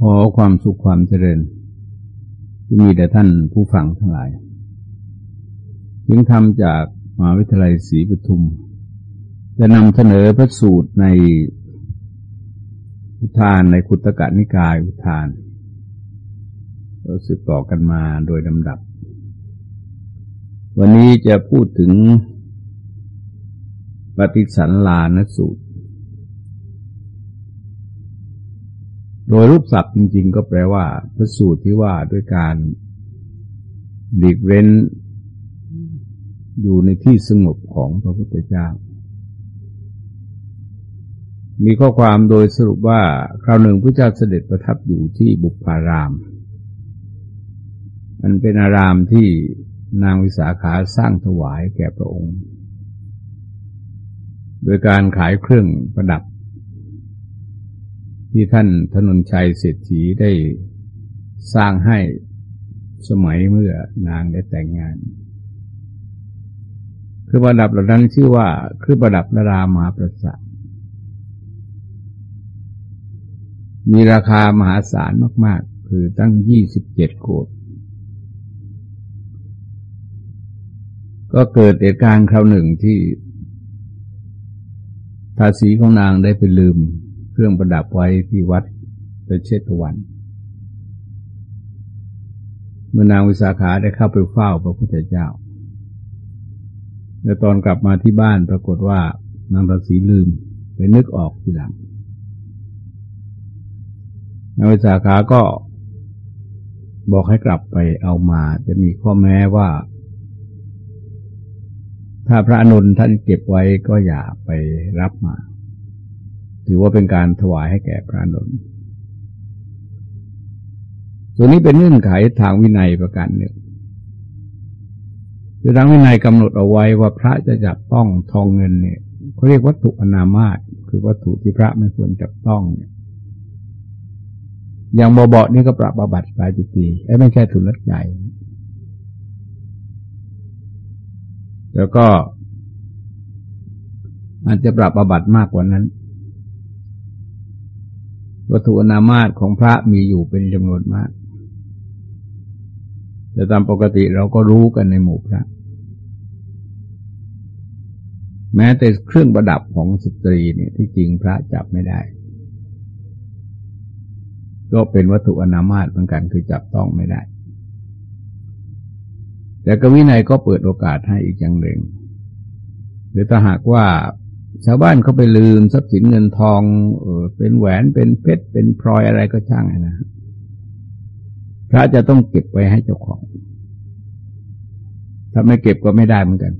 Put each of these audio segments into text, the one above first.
ขอความสุขความเจริญจะมีแต่ท่านผู้ฟังทั้งหลายถึงทำจากมหาวิทยาลัยศรีปทุม จะนำเสนอพระสูตรในอุทานในคุตกะนิกายอุทานเราสืบต่อกันมาโดยลำดับ วันนี้จะพูดถึงปฏิสันลานสูตร โดยรูปศัพท์จริง ๆ ก็แปลว่าพระสูตรที่ว่าด้วยการหลีกเว้น อยู่ในที่สงบของพระพุทธเจ้า มีข้อความโดยสรุปว่า คราวหนึ่งพระเจ้าเสด็จประทับอยู่ที่บุพาราม มันเป็นอารามที่นางวิสาขาสร้างถวายแก่พระองค์ โดยการขายเครื่องประดับ ที่ท่านธนนชัยเศรษฐีได้สร้างให้สมัยเมื่อนางได้แต่งงานคือประดับเหล่านั้นชื่อว่าคือประดับนรามาประสาทมีราคามหาศาลมาก ๆ คือตั้งยี่สิบเจ็ดโกดก็เกิดเหตุการณ์คราวหนึ่งที่ทาสีของนางได้ไปลืม เครื่องประดับไว้ที่วัดเป็นเชตวัน เมื่อนางวิสาขาได้เข้าไปเฝ้าพระพุทธเจ้า และตอนกลับมาที่บ้านปรากฏว่านางราศีลืมไปนึกออกทีหลัง นางวิสาขาก็บอกให้กลับไปเอามาจะมีข้อแม้ว่า ถ้าพระอนุนท่านเก็บไว้ก็อย่าไปรับมา ถือว่าเป็นการถวายให้แก่พระนนท์ส่วนนี้เป็นเงื่อนไขทางวินัยประการหนึ่งคือทางวินัยกำหนดเอาไว้ว่าพระจะจับต้องทองเงินเนี่ยเขาเรียกวัตถุอนามาตคือวัตถุที่พระไม่ควรจับต้องเนี่ยอย่างบอบนี่ก็ปรับบาบัตปลายจิตีไอ้ไม่ใช่ทุนลักใหญ่แล้วก็อาจจะปรับบาบัตมากกว่านั้น วัตถุอนามาตของพระมีอยู่เป็นจำนวนมาก แต่ตามปกติเราก็รู้กันในหมู่พระ แม้แต่เครื่องประดับของสตรีเนี่ยที่จริงพระจับไม่ได้ ก็เป็นวัตถุอนามาตเหมือนกันคือจับต้องไม่ได้ แต่กวินัยก็เปิดโอกาสให้อีกอย่างหนึ่งหรือถ้าหากว่า ชาวบ้านเขาไปลืมทรัพย์สินเงินทองเออเป็นแหวนเป็นเพชรเป็นพลอยอะไรก็ช่างนะพระจะต้องเก็บไว้ให้เจ้าของ ถ้าไม่เก็บก็ไม่ได้เหมือนกัน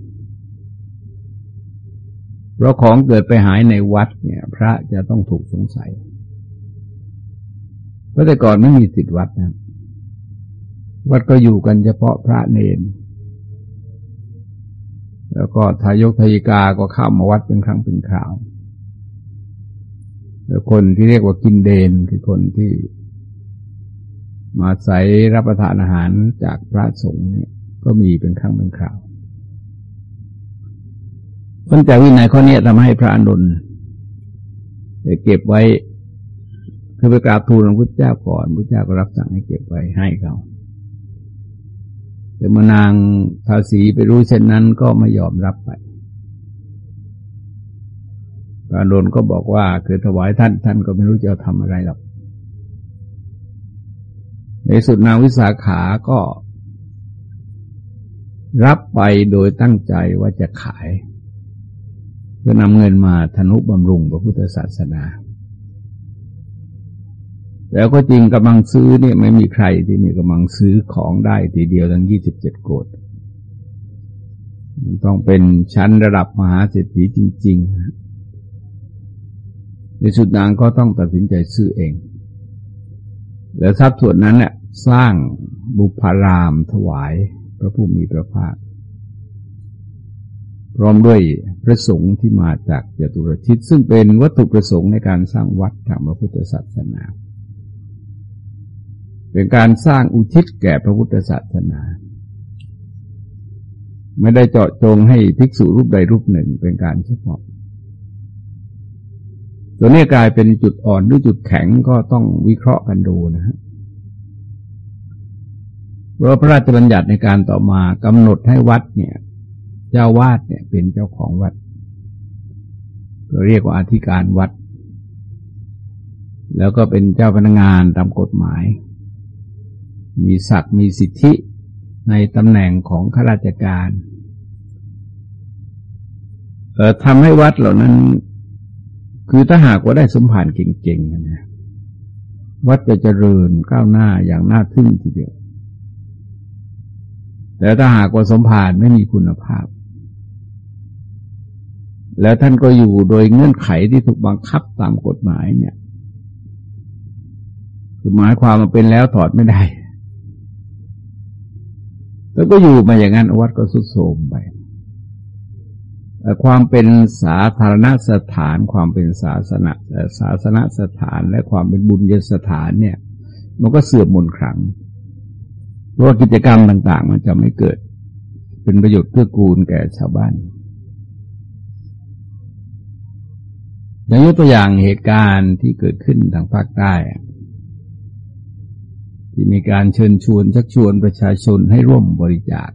เพราะของเกิดไปหายในวัดเนี่ย พระจะต้องถูกสงสัย เพราะแต่ก่อนไม่มีสิทธิวัดนะ วัดก็อยู่กันเฉพาะพระเนร แล้วก็ทายกทายิกาก็เข้ามาวัดเป็นครั้งเป็นคราว แล้วคนที่เรียกว่ากินเดนคือคนที่มาใส่รับประทานอาหารจากพระสงฆ์เนี่ยก็มีเป็นครั้งเป็นคราวคนจากวินัยข้อนี้ทำให้พระอนุนเก็บไว้คือไปกราบทูลพระพุทธเจ้าก่อนพระเจ้าก็รับสั่งให้เก็บไว้ให้เขา แต่มานางภาษีไปรู้เช่นนั้นก็ไม่ยอมรับไปพระโดนก็บอกว่าคือถวายท่านท่านก็ไม่รู้จะทำอะไรหรอก ในสุดนางวิสาขาก็ รับไปโดยตั้งใจว่าจะขาย เพื่อนำเงินมาธนุบำรุงพระพุทธศาสนา แล้วก็จริงกำลังซื้อเนี่ยไม่มีใครที่มีกำลังซื้อของได้ทีเดียวทั้งยี่สิบเจ็ดโกดต้องเป็นชั้นระดับมหาเศรษฐีจริงๆในสุดนางก็ต้องตัดสินใจซื้อเอง แล้วทรัพย์ส่วนนั้นเนี่ยสร้างบุพารามถวายพระผู้มีพระภาคพร้อมด้วยพระสงฆ์ที่มาจากจตุรทิศซึ่งเป็นวัตถุประสงค์ในการสร้างวัดทางพระพุทธศาสนา เป็นการสร้างอุทิศแก่พระพุทธศาสนา ไม่ได้เจาะจงให้ภิกษุรูปใดรูปหนึ่งเป็นการเฉพาะ ตัวนี้กลายเป็นจุดอ่อนหรือจุดแข็งก็ต้องวิเคราะห์กันดูนะฮะเพราะพระราชบัญญัติในการต่อมากำหนดให้วัดเนี่ย เจ้าวาดเนี่ยเป็นเจ้าของวัดก็เรียกว่าอธิการวัด แล้วก็เป็นเจ้าพนักงานตามกฎหมาย มีศักดิ์มีสิทธิในตำแหน่งของข้าราชการเอทำให้วัดเหล่านั้น คือถ้าหากว่าได้สมภารเก่งๆนะวัดจะเจริญก้าวหน้าอย่างน่าทึ่งทีเดียว แต่ถ้าหากว่าสมภารไม่มีคุณภาพ แล้วท่านก็อยู่โดยเงื่อนไขที่ถูกบังคับตามกฎหมายเนี่ยคือหมายความมาเป็นแล้วถอดไม่ได้ แล้วก็อยู่มาอย่างนั้นวัดก็สุดโทมไปความเป็นสาธารณสถาน ความเป็นศาสนาศาสนสถาน และความเป็นบุญยสถานเนี่ย มันก็เสื่อมมนครั้งเพราะกิจกรรมต่าง ๆ มันจะไม่เกิด เป็นประโยชน์เพื่อกูลแก่ชาวบ้านอย่างยกตัวอย่างเหตุการณ์ที่เกิดขึ้นทางภาคใต้ ที่มีการเชิญชวนชักชวนประชาชนให้ร่วมบริจาค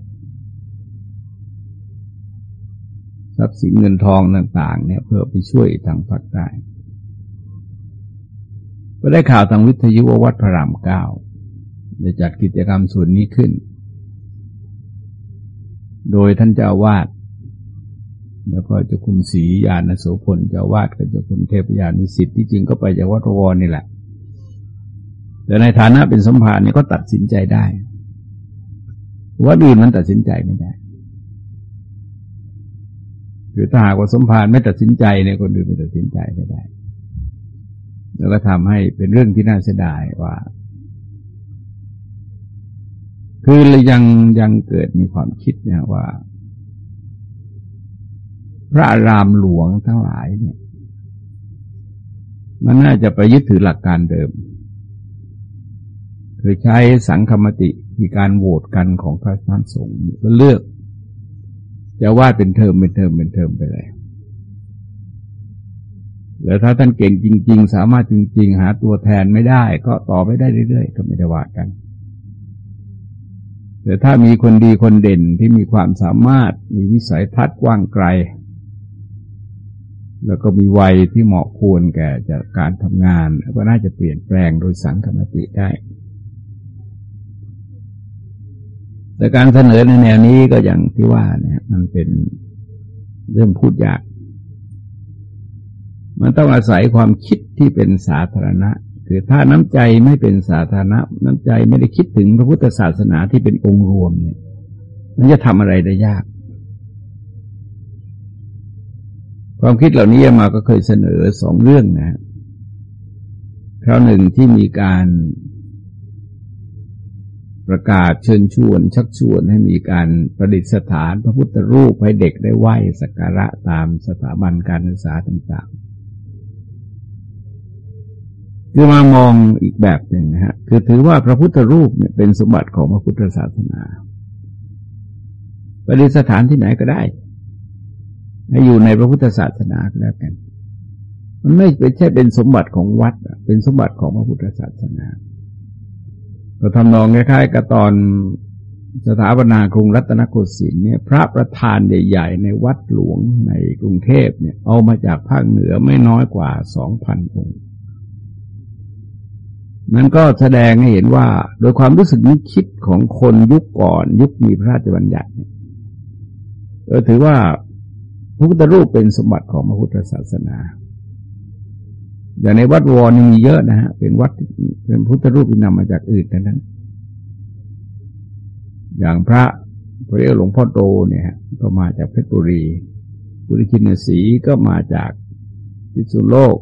ทรัพย์สินเงินทองต่าง ๆ เนี่ยเพื่อไปช่วยทางภาคใต้ก็ได้ข่าวทางวิทยุว,วัดพระรามเก้าจะจัดกิจกรรมส่วนนี้ขึ้น โดยท่านเจ้าวาด แล้วก็เจ้าคุณศรียานโสพลเจ้าวาดกับเจ้าคุณเทพยานิสิตที่จริงก็ไปจากวัดวรนี่แหละ แต่ในฐานะเป็นสมภารนี่ก็ตัดสินใจได้วัดอื่นมันตัดสินใจไม่ได้หรือถ้าหากว่าสมภารไม่ตัดสินใจเนี่ยคนอื่นไม่ตัดสินใจไม่ได้ แล้วก็ทำให้เป็นเรื่องที่น่าเสียดายว่า คือยังยังเกิดมีความคิดเนี่ยว่า พระรามหลวงทั้งหลายเนี่ย มันน่าจะไปยึดถือหลักการเดิม คือใช้สังคมติมีการโหวตกันของพระท่านสงฆ์ก็เลือก จะวาดเป็นเทอมเป็นเทอมเป็นเทอมไปเลยแล้วถ้าท่านเก่งจริง ๆ สามารถจริง ๆ หาตัวแทนไม่ได้ ก็ต่อไปได้เรื่อยๆ ก็ไม่ได้วาดกันแต่ถ้ามีคนดีคนเด่นที่มีความสามารถมีวิสัยทัศน์กว้างไกล แล้วก็มีวัยที่เหมาะควรแก่จากการทำงาน ก็น่าจะเปลี่ยนแปลงโดยสังคมติได้ แต่การเสนอในแนวนี้ก็อย่างที่ว่าเนี่ย มันเป็นเรื่องพูดยาก มันต้องอาศัยความคิดที่เป็นสาธารณะ คือถ้าน้ำใจไม่เป็นสาธารณะ น้ำใจไม่ได้คิดถึงพระพุทธศาสนาที่เป็นองค์รวมเนี่ย มันจะทำอะไรได้ยาก ความคิดเหล่านี้มาก็เคยเสนอสองเรื่องนะคราวหนึ่งที่มีการ ประกาศเชิญชวน ชักชวนให้มีการประดิษฐานพระพุทธรูปให้เด็กได้ไหว้สักการะตามสถาบันการศึกษาต่างๆ คือมามองอีกแบบหนึ่งนะฮะคือถือว่าพระพุทธรูปเนี่ยเป็นสมบัติของพระพุทธศาสนา ประดิษฐานที่ไหนก็ได้ให้อยู่ในพระพุทธศาสนาก็แล้วกัน มันไม่ใช่เป็นสมบัติของวัด เป็นสมบัติของพระพุทธศาสนา ก็ทำนองคล้ายๆกับตอนสถาปนากรุงรัตนโกสินทร์เนี่ย พระประธานใหญ่ ๆ ในวัดหลวงในกรุงเทพเนี่ย เอามาจากภาคเหนือไม่น้อยกว่าสองพันองค์นั้นก็แสดงให้เห็นว่า โดยความรู้สึกนึกคิดของคนยุคก่อนยุคมีพระราชบัญญัติเนี่ยถือว่าพระพุทธรูปเป็นสมบัติของพระพุทธศาสนา อย่างในวัดวรนี่มีเยอะนะฮะ เป็นวัดเป็นพุทธรูปที่นำมาจากอื่นทั้งนั้น อย่างพระพระเรียกหลวงพ่อโตเนี่ยก็มาจากเพชรบุรีพุทธคินสีก็มาจากพิษุโลก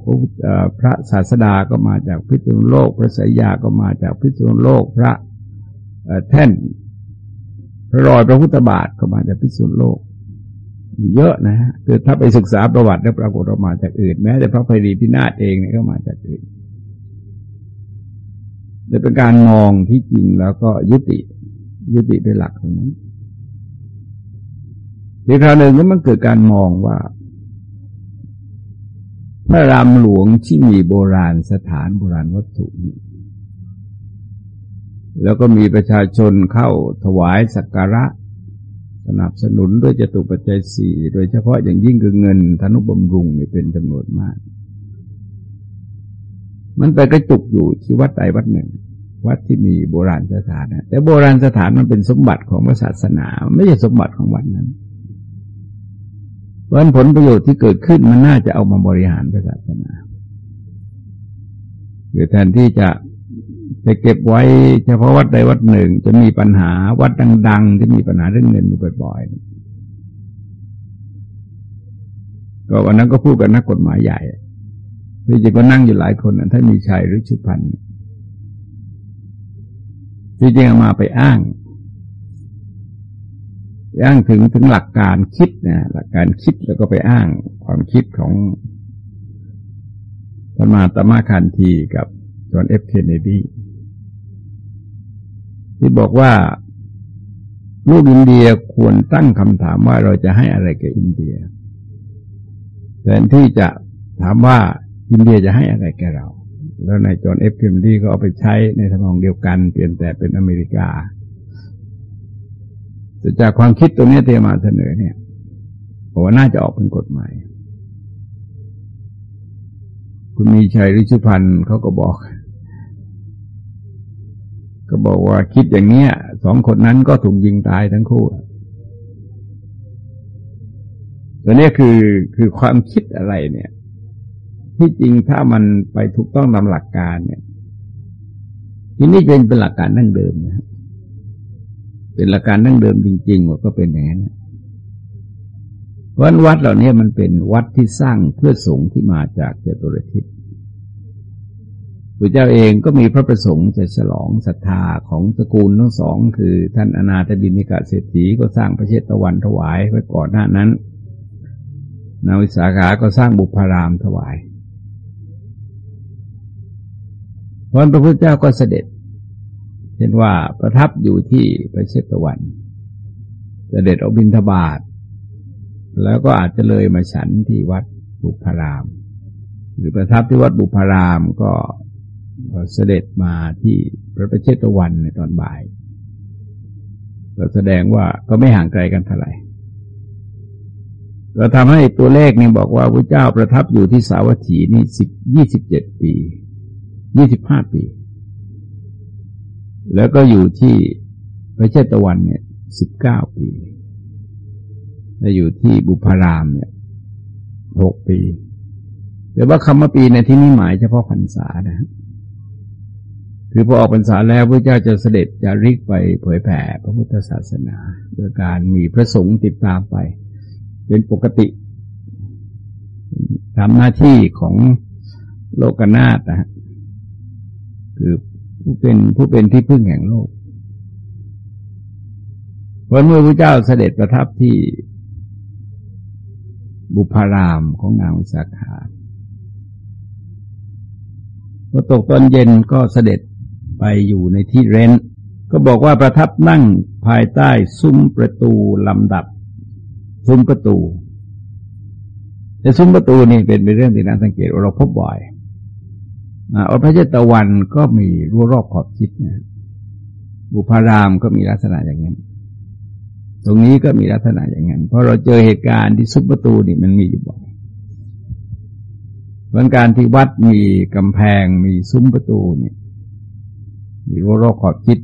พระศาสดาก็มาจากพิษุโลก พระสยาก็มาจากพิษุโลก พระแท่นพระรอยพระพุทธบาทก็มาจากพิษุโลก เยอะนะฮะคือถ้าไปศึกษาประวัติแล้วปรากฏออกมาจากอื่น แม้แต่พระภัยรีพินาศเองเนี่ยก็มาจากอื่นแต่เป็นการมองที่จริงแล้วก็ยุติ ยุติด้วยหลักตรงนี้อีกคราวหนึ่งก็มันเกิดการมองว่าพพระรามหลวงที่มีโบราณสถานโบราณวัตถุนี้แล้วก็มีประชาชนเข้าถวายสักการะ สนับสนุนด้วยจตุปัจจัยสี่โดยเฉพาะอย่างยิ่งคือเงินธนุบำรุงนี่เป็นจำนวนมาก มันไปกระจุกอยู่ที่วัดใดวัดหนึ่ง วัดที่มีโบราณสถานนะแต่โบราณสถานมันเป็นสมบัติของศาสนา ไม่ใช่สมบัติของวัดนั้นเพราะผลประโยชน์ที่เกิดขึ้นมันน่าจะเอามาบริหารศาสนาคือแทนที่จะ จะเก็บไว้เฉพาะวัดใดวัดหนึ่ง จะมีปัญหาวัดดังๆที่มีปัญหาเรื่องเงินอยู่บ่อยๆก็วันนั้นก็พูดกันนักกฎหมายใหญ่ที่จริงก็นั่งอยู่หลายคนถ้ามีชัยหรือชุพันธ์ที่จริงเอามาไปอ้างอ้างถึงถึงหลักการคิดนะหลักการคิดแล้วก็ไปอ้างความคิดของธรรมาตมาคันทีกับจอห์นเอฟเคนเนดี ที่บอกว่าลูกอินเดียควรตั้งคำถามว่าเราจะให้อะไรแก่อินเดียแทนที่จะถามว่าอินเดียจะให้อะไรแก่เรา แล้วนายจอห์นเอฟเคนเนดีก็เอาไปใช้ในทำนองเดียวกัน เปลี่ยนแต่เป็นอเมริกา แต่จากความคิดตรงนี้เทมาเสนอเนี่ยบอกว่าน่าจะออกเป็นกฎหมาย คุณมีชัยริชุพันธ์เขาก็บอก ก็บอกว่าคิดอย่างเนี้ยสองคนนั้นก็ถูกยิงตายทั้งคู่ตัวนี้คือคือความคิดอะไรเนี่ย ที่จริงถ้ามันไปถูกต้องตามหลักการเนี่ยที่นี่เป็นเป็นหลักการนั่งเดิมนะครับเป็นหลักการดั้งเดิมจริงๆว่าก็เป็นอย่างนั้นวัดวัดเหล่านี้มันเป็นวัดที่สร้างเพื่อสงฆ์ที่มาจากเจตุรทิศ พระเจ้าเองก็มีพระประสงค์จะฉลองศรัทธาของตระกูลทั้งสอง คือท่านอนาถบินิกาเศรษฐีก็สร้างพระเชตวันถวายไว้ก่อนหน้านั้นนาวิสาขาก็สร้างบุพารามถวายพระพุทธเจ้าก็เสด็จเช่นว่าประทับอยู่ที่ประเชตวัน เสด็จอบินทบาท แล้วก็อาจจะเลยมาฉันที่วัดบุพาราม หรือประทับที่วัดบุพารามก็ เสด็จมาที่พระประเชตวันในตอนบ่ายก็แสดงว่าก็ไม่ห่างไกลกันเท่าไหร่ก็ทำให้ตัวเลขนี่บอกว่าพระเจ้าประทับอยู่ที่สาวัตถีนี่สิบยี่สิบเจ็ดปียี่สิบห้าปี แล้วก็อยู่ที่พระเชตวันเนี่ยสิบเก้าปีและอยู่ที่บุพารามเนี่ยหกปีแต่ว่าคำว่าปีในที่นี้หมายเฉพาะพรรษานะ คือพอออกพรรษาแล้วพระเจ้าจะเสด็จจะริกไปเผยแผ่พระพุทธศาสนา โดยการมีพระสงฆ์ติดตามไป เป็นปกติทำหน้าที่ของโลกนาฏนะคือผู้เป็นผู้เป็นที่พึ่งแห่งโลกวันเมื่อพระเจ้าเสด็จประทับที่บุพารามของนางสาขาพอตกตอนเย็นก็เสด็จ ไปอยู่ในที่เร้น ก็บอกว่าประทับนั่งภายใต้ซุ้มประตูลำดับ ซุ้มประตู แต่ซุ้มประตูนี่เป็นเรื่องที่น่าสังเกตเราพบบ่อยอพระเจตวันก็มีรั้วรอบขอบชิดนะบุพารามก็มีลักษณะอย่างนั้น ตรงนี้ก็มีลักษณะอย่างนั้น เพราะเราเจอเหตุการณ์ที่ซุปประตูนี่มันมีอยู่บ่อยเพราะการที่วัดมีกำแพงมีซุ้มประตูเนี่ย มีรั้วรอบขอบชิด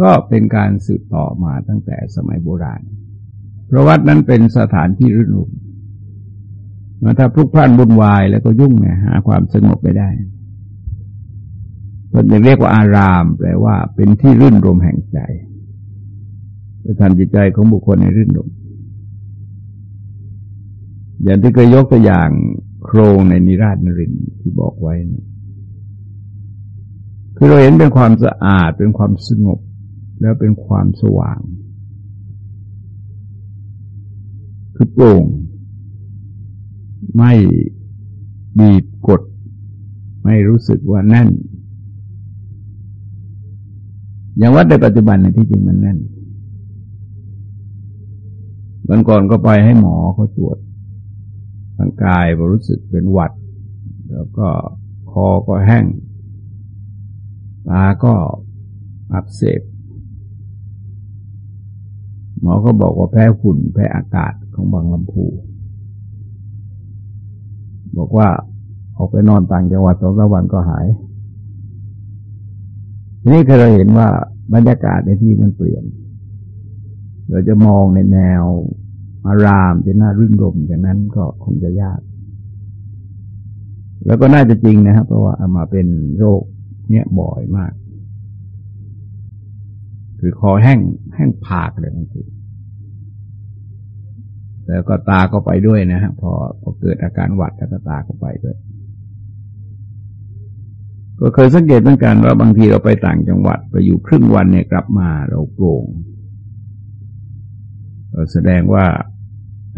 ก็เป็นการสืบต่อมาตั้งแต่สมัยโบราณ เพราะวัดนั้นเป็นสถานที่รื่นรมถ้าพลุกพล่านบุญวายแล้วก็ยุ่งเนี่ยหาความสงบไม่ได้มันเรียกว่าอารามแปลว่าเป็นที่รื่นรมแห่งใจจะทำจิตใจของบุคคลในรื่นรมอย่างที่เคยยกตัวอย่างโครงในนิราชนรินที่บอกไว้เนี่ย คือเราเห็นเป็นความสะอาดเป็นความสงบ แล้วเป็นความสว่าง คือโปร่ง ไม่บีบกด ไม่รู้สึกว่าแน่น อย่างวัดในปัจจุบันในที่จริงมันแน่นวันก่อนก็ไปให้หมอเขาตรวจร่างกายรู้สึกเป็นหวัด แล้วก็คอก็แห้ง ตาก็อักเสบหมอก็บอกว่าแพ้ฝุ่นแพ้อากาศของบางลำพู บอกว่าออกไปนอนต่างจังหวัดสองสามวันก็หายทีนี้เราเห็นว่าบรรยากาศในที่มันเปลี่ยน เราจะมองในแนวอารามจะน่ารื่นรมอย่างนั้นก็คงจะยาก แล้วก็น่าจะจริงนะครับ เพราะว่าเอามาเป็นโรค เนี่ยบ่อยมาก คือคอแห้งแห้งผากเลยบางทีแล้วก็ตาก็ไปด้วยนะฮะพอพอเกิดอาการหวัดแล้วก็ตาก็ไปด้วย ก็เคยสังเกตเหมือนกันว่าบางทีเราไปต่างจังหวัดไปอยู่ครึ่งวันเนี่ยกลับมาเราโปร่งแสดงว่า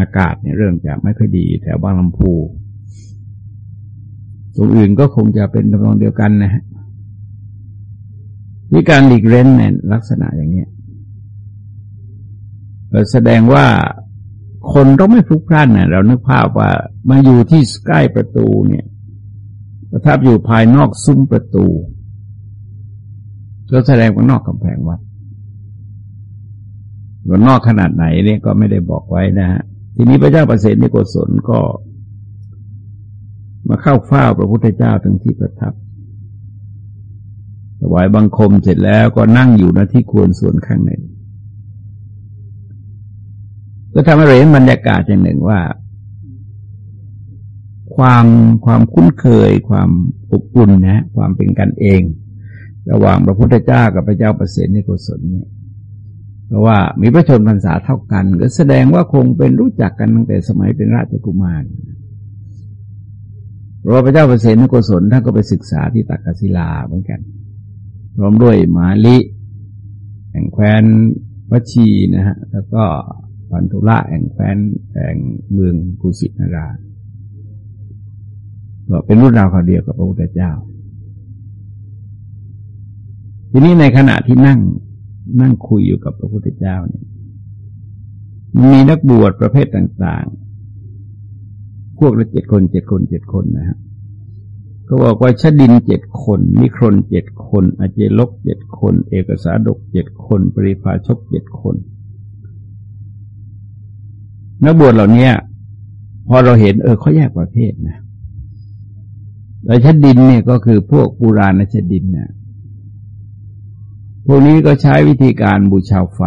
อากาศเนี่ยเริ่มจะไม่ค่อยดีแถวบางลำพูตรงอื่นก็คงจะเป็นตำนองเดียวกันนะฮะ วิการหลีกเล่นในลักษณะอย่างนี้แสดงว่าคนต้องไม่พลุกพล่านนะเรานึกภาพว่ามาอยู่ที่ใกล้ประตูเนี่ย ประทับอยู่ภายนอกซุ้มประตูก็แสดงว่านอกกำแพงวัดว่านอกขนาดไหนเนี่ยก็ไม่ได้บอกไว้นะฮะทีนี้พระเจ้าประเสริฐนิโกศลก็ มาเข้าเฝ้าพระพุทธเจ้าถึงที่ประทับ ถวายบังคมเสร็จแล้วก็นั่งอยู่ณที่ควรส่วนข้างหนึ่ง ก็ทำให้เราเห็นบรรยากาศอย่างหนึ่งว่า ความความคุ้นเคย ความอบอุ่นนะ ความเป็นกันเอง ระหว่างพระพุทธเจ้ากับพระเจ้าประเสริฐในกุศลเนี่ยเพราะว่ามีพระชนพรรษาเท่ากัน ก็แสดงว่าคงเป็นรู้จักกันตั้งแต่สมัยเป็นราชกุมารเพราะพระเจ้าประเสริฐในกุศลท่านก็ไปศึกษาที่ตักกศิลาเหมือนกัน พร้อมด้วยมาลิ แห่งแคว้นวัชีนะฮะ แล้วก็พันธุระแห่งแคว้นแห่งเมืองกุสินาราก็เป็นรุ่นราวคราวเดียวกับพระพุทธเจ้า ทีนี้ในขณะที่นั่งนั่งคุยอยู่กับพระพุทธเจ้าเนี่ยมีนักบวชประเภทต่าง ๆ พวกละเจ็ดคนเจ็ดคนเจ็ดคนนะฮะ ก็บอกว่าชดินเจ็ดคน นิครนเจ็ดคน อเจลกเจ็ดคน เอกสาดกเจ็ดคน ปริภาชกเจ็ดคน นักบวชเหล่านี้พอเราเห็นเออเขาแยกประเภทนะแล้วชดินเนี่ยก็คือพวกปุราณชดินเนี่ยพวกนี้ก็ใช้วิธีการบูชาไฟ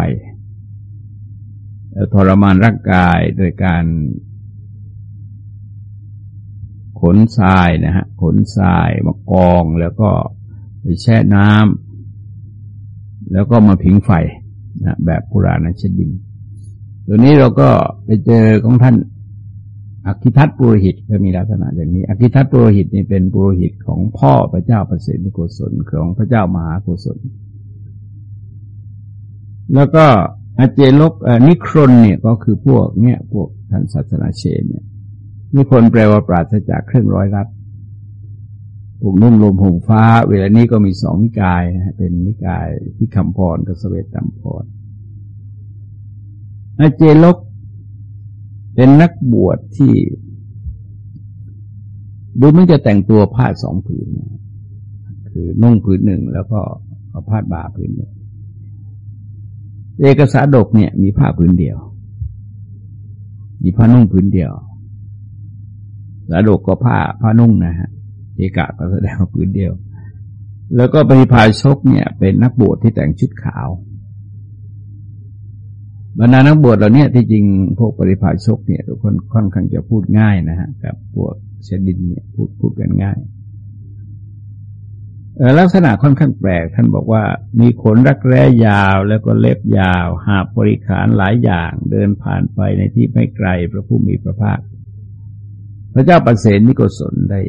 ทรมานร่างกายโดยการ ขนทรายนะฮะขนทรายมากองแล้วก็ไปแช่น้ำแล้วก็มาผิงไฟนะแบบปุราณชดิน ตัวนี้เราก็ไปเจอของท่านอคิทัตปุโรหิตก็มีลักษณะอย่างนี้อคิทัตปุโรหิตนี่เป็นปุโรหิตของพ่อพระเจ้าประเสริโกศลของพระเจ้ามหาโกศล แล้วก็อาเจลกนิครนเนี่ยก็คือพวกเนี่ยพวกท่านศาสนาเชนเนี่ย นิคนแปลว่าปราศจากเครื่องร้อยรัดพวกนุ่มลมหงฟ้า เวลานี้ก็มีสองนิกายนะเป็นนิกายที่คำพรกับสเวตตัมพรอาเจลกเป็นนักบวชที่ ดูมันจะแต่งตัวผ้าสองผืน คือนุ่งผืนหนึ่งแล้วก็เอาผ้าบ่าผืนหนึ่งเอกสาดกเนี่ย มีผ้าผืนเดียว มีผ้านุ่งผืนเดียว สาดกก็ผ้าผ้านุ่งนะฮะเอกะก็แสดงว่าผืนเดียว แล้วก็ปริพาชกเนี่ย เป็นนักบวชที่แต่งชุดขาวบรรดานักบวชเหล่านี้ที่จริงพวกปริพาชกเนี่ยทุกคนค่อนข้างจะพูดง่ายนะฮะกับพวกเชดินเนี่ยพูดพูดกันง่ายลักษณะค่อนข้างแปลก ท่านบอกว่า มีขนรักแร้ยาว แล้วก็เล็บยาว หาบริขารหลายอย่าง เดินผ่านไปในที่ไม่ไกลพระผู้มีพระภาค ระเจ้าประเสนนิโกศลได้